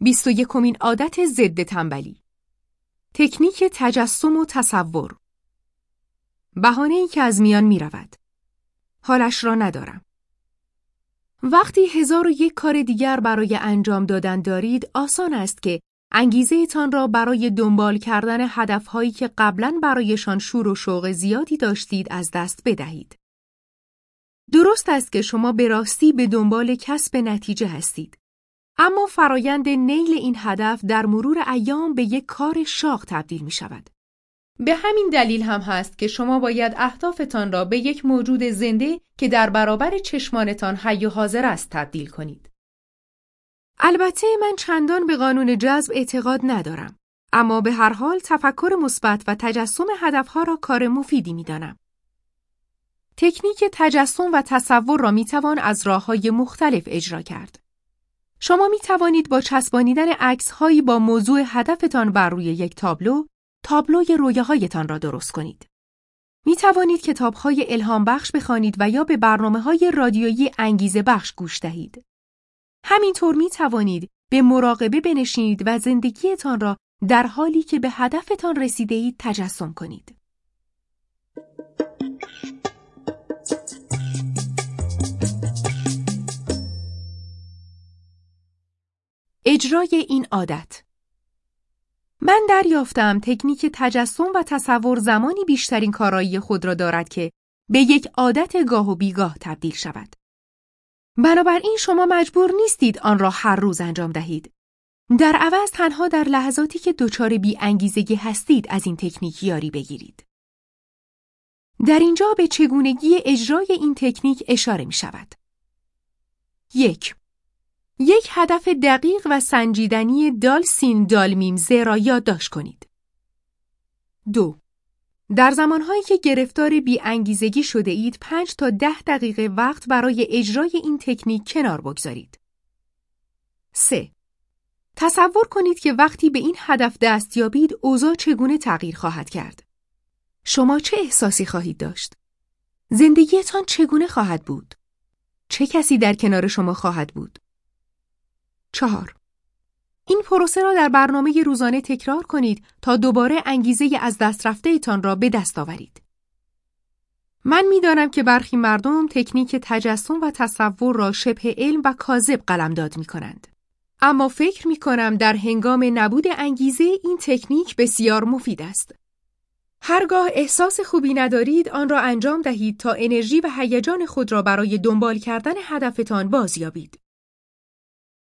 بیست و یکمین عادت ضد تنبلی تکنیک تجسم و تصور بهانه ای که از میان می رود. حالش را ندارم. وقتی هزار و یک کار دیگر برای انجام دادن دارید آسان است که انگیزه تان را برای دنبال کردن هدفهایی که قبلا برایشان شور و شوق زیادی داشتید از دست بدهید. درست است که شما به راستی به دنبال کسب نتیجه هستید. اما فرایند نیل این هدف در مرور ایام به یک کار شاق تبدیل می شود. به همین دلیل هم هست که شما باید اهدافتان را به یک موجود زنده که در برابر چشمانتان حی و حاضر است تبدیل کنید. البته من چندان به قانون جذب اعتقاد ندارم. اما به هر حال تفکر مثبت و تجسم هدفها را کار مفیدی می‌دانم. تکنیک تجسم و تصور را می‌توان از راه های مختلف اجرا کرد. شما می توانید با چسبانیدن عکس هایی با موضوع هدفتان بر روی یک تابلو، تابلوی رویاهایتان را درست کنید. می توانید کتاب های الهام بخش بخوانید و یا به برنامه های رادیویی انگیزه بخش گوش دهید. همینطور می توانید به مراقبه بنشینید و زندگیتان را در حالی که به هدفتان رسیده اید تجسم کنید. اجرای این عادت من دریافتم تکنیک تجسم و تصور زمانی بیشترین کارایی خود را دارد که به یک عادت گاه و بیگاه تبدیل شود. بنابراین شما مجبور نیستید آن را هر روز انجام دهید. در عوض تنها در لحظاتی که دچار بی انگیزگی هستید از این تکنیک یاری بگیرید. در اینجا به چگونگی اجرای این تکنیک اشاره می شود. یک یک هدف دقیق و سنجیدنی دال سین دال میم را یادداشت کنید. دو در زمانهایی که گرفتار بی انگیزگی شده اید پنج تا ده دقیقه وقت برای اجرای این تکنیک کنار بگذارید. 3. تصور کنید که وقتی به این هدف دست یابید اوضاع چگونه تغییر خواهد کرد. شما چه احساسی خواهید داشت؟ زندگیتان چگونه خواهد بود؟ چه کسی در کنار شما خواهد بود؟ چهار این پروسه را در برنامه روزانه تکرار کنید تا دوباره انگیزه از دست رفته ایتان را به دست آورید. من می‌دانم که برخی مردم تکنیک تجسم و تصور را شبه علم و کاذب قلمداد می کنند. اما فکر می کنم در هنگام نبود انگیزه این تکنیک بسیار مفید است. هرگاه احساس خوبی ندارید آن را انجام دهید تا انرژی و هیجان خود را برای دنبال کردن هدفتان بازیابید.